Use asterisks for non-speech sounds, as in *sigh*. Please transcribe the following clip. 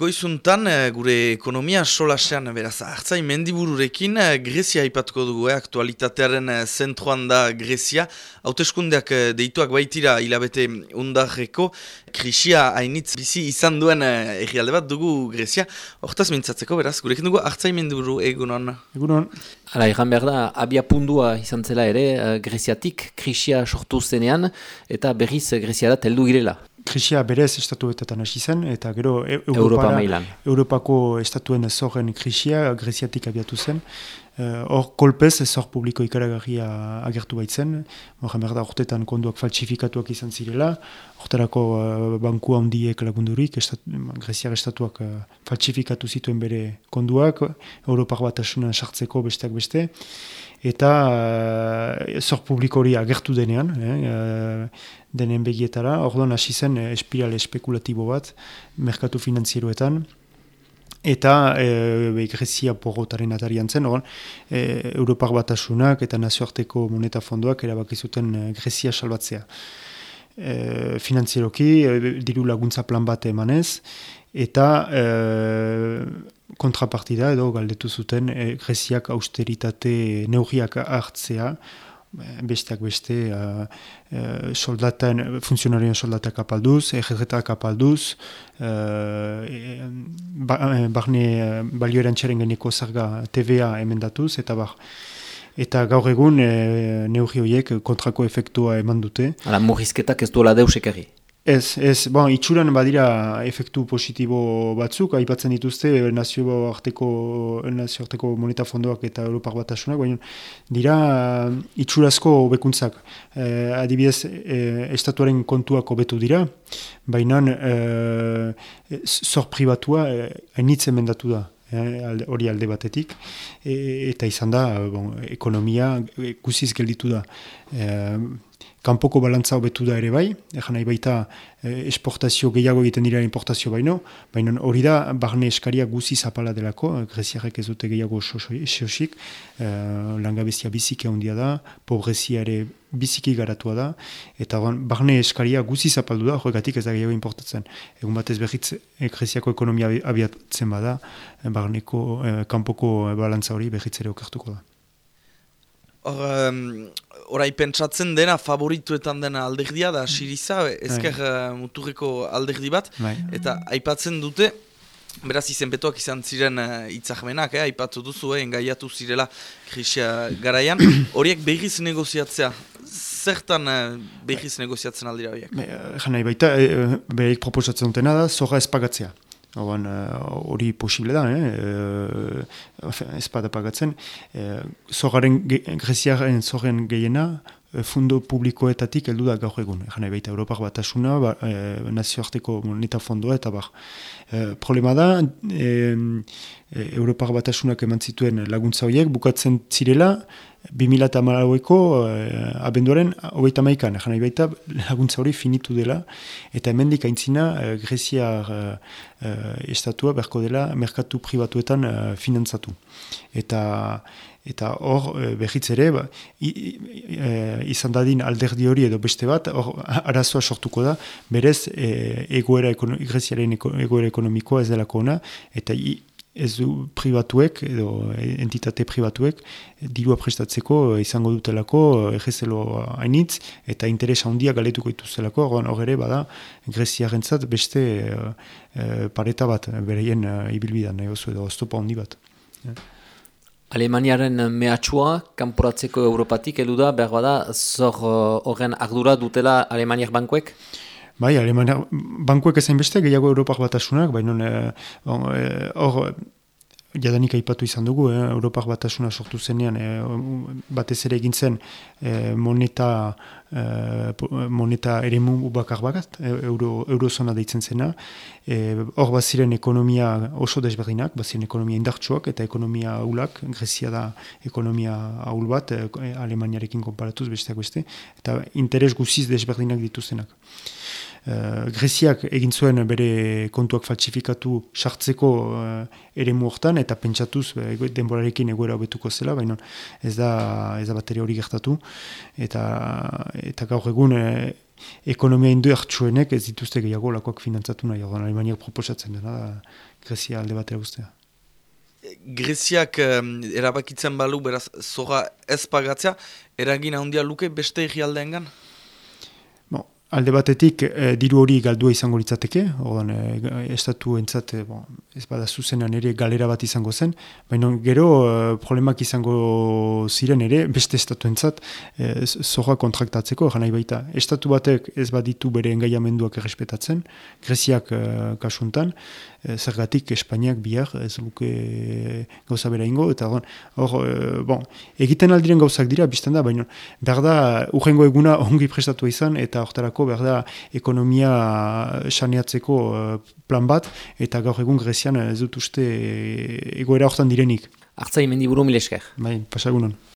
goizuntan eh, gure ekonomia solasean beraz hartzain mendibururekin eh, Grezia ipatuko dugu, eh, aktualitatearen eh, zentroan da Grezia. Hauteskundeak deituak baitira hilabete undarreko, krisia hainitz bizi izan duen egialde bat dugu Grezia. Hortaz mintzatzeko beraz, gurekin dugu hartzain mendiburu egunon. Egunon. Hala, egan behar da, abia pundua izan zela ere, Greziatik krisia sortu zenean, eta berriz Grezia da teldu girela krisia berez estatuetetan hasi zen, eta gero e Europa Europako estatuen zorren krisia greziatik abiatu zen. Eh, hor uh, kolpez ez hor publiko ikaragarria agertu baitzen, hor da ortetan konduak falsifikatuak izan zirela, hortarako uh, banku handiek lagundurik, estat, greziar estatuak uh, falsifikatu zituen bere konduak, Europar bat sartzeko besteak beste, eta uh, zor publiko hori agertu denean, eh, denen begietara, orduan hasi zen espiral espekulatibo bat, merkatu finanzieroetan, eta e, Grezia porrotaren atarian zen, orduan, e, Europar batasunak eta nazioarteko moneta fondoak erabakizuten e, Grezia salbatzea. E, finanzieroki, e, diru laguntza plan bat emanez, eta e, kontrapartida edo galdetu zuten e, Greziak austeritate neurriak hartzea, besteak beste uh, soldaten, funtzionarien soldatak apalduz, egetak apalduz, uh, ba, barne uh, balio erantxaren geneko zarga TVA emendatuz, eta bar, eta gaur egun neurri horiek kontrako efektua eman dute. Hala, morrizketak ez duela deus Ez, ez, bon, itxuran badira efektu positibo batzuk, aipatzen dituzte nazio arteko, nazio arteko moneta fondoak eta Europar batasunak, baina dira itxurazko bekuntzak. Eh, adibidez, eh, estatuaren kontuak hobetu dira, baina eh, zor eh, hainitzen mendatu da eh, hori alde batetik, e, eta izan da, bon, ekonomia guziz gelditu da. Eh, kanpoko balantza hobetu da ere bai, egan nahi baita eh, esportazio gehiago egiten dira importazio baino, baina hori da barne eskaria guzi zapala delako, greziarek ez dute gehiago esosik, eh, langabezia biziki handia da, pobrezia ere biziki garatua da, eta barne eskaria guzi zapaldu da, horregatik ez da gehiago importatzen. Egun batez behitz eh, greziako ekonomia abiatzen bada, eh, barneko, eh, kanpoko balantza hori behitz ere okertuko da. Hor, um, orai pentsatzen dena favorituetan dena alderdia da Siriza, ezker uh, muturreko alderdi bat, bai. eta aipatzen dute, beraz izenpetuak izan ziren uh, itzahmenak, eh, aipatu duzu, eh, engaiatu zirela krisia garaian, *coughs* horiek behiz negoziatzea, zertan uh, behiz negoziatzen aldira horiek? Jana, baita, e, behik proposatzen dutena da, zorra espagatzea. Eh, hori posible da, eh? ez bada pagatzen. E, zorren, greziaren zorren gehiena, fundo publikoetatik heldu da gaur egun. Nahi baita Europar bat asuna, ba, e, nazioarteko moneta fondoa eta bar. E, problema da, e, e, Europar bat asunak eman zituen laguntza horiek, bukatzen zirela, 2008ko eh, abenduaren hogeita maikan, jana baita laguntza hori finitu dela, eta hemendik aintzina eh, Greziar eh, estatua berko dela merkatu pribatuetan eh, finantzatu. Eta eta hor eh, behitz ere, ba, eh, izan dadin alderdi hori edo beste bat, hor arazoa sortuko da, berez eh, egoera Greziaren egoera ekonomikoa ez delako ona, eta ez du privatuek edo entitate privatuek dirua prestatzeko izango dutelako egezelo hainitz eta interesa handia galetuko ituzelako hor ere bada Greziaren zat beste e, pareta bat bereien e, ibilbidan nahi edo oztopa handi bat. Alemaniaren mehatxua kanporatzeko Europatik eluda behar bada zor horren ardura dutela Alemaniak bankuek? Bai, Alemania, bankuek ezain beste, gehiago Europak batasunak, baina eh, hor, e, jadanik aipatu izan dugu, eh, Europak batasuna sortu zenean, e, batez ere egin zen moneta, e, moneta ere bakar bagat, euro, eurozona deitzen zena, hor e, baziren ekonomia oso desberdinak, baziren ekonomia indartsuak eta ekonomia aulak, Grezia da ekonomia aul bat, e, Alemaniarekin konparatuz besteak beste, eta interes guziz desberdinak dituzenak. Uh, Greziak egin zuen bere kontuak falsifikatu sartzeko uh, ere muortan eta pentsatuz uh, denborarekin egoera hobetuko zela, baina ez da, ez da bateri hori gertatu. Eta, eta gaur egun ekonomia indu hartsuenek ez dituzte gehiago lakoak finantzatu nahi, ordan Alemaniak proposatzen dena, Grezia alde batera guztia. Greziak um, erabakitzen balu, beraz, zoga ez pagatzea, eragin handia luke beste egialdeengan? Alde batetik, e, diru hori galdua izango litzateke, ordan, e, estatu entzat, e, bon, ez bada zuzenan ere galera bat izango zen, baina gero problemak izango ziren ere, beste estatu entzat, e, zorra kontraktatzeko, nahi baita. Estatu batek ez baditu bere engaiamenduak errespetatzen, Greziak e, kasuntan, e, zergatik Espainiak bihar ez luke gauza bera ingo, eta hor, bon, egiten aldiren gauzak dira, bizten da, baina behar da, urrengo eguna ongi prestatu izan, eta hortarako behar da ekonomia saneatzeko eh, plan bat, eta gaur egun Grezian ez dut uste egoera hortan direnik. Artzai mendi buru milesker. Bai, pasagunon.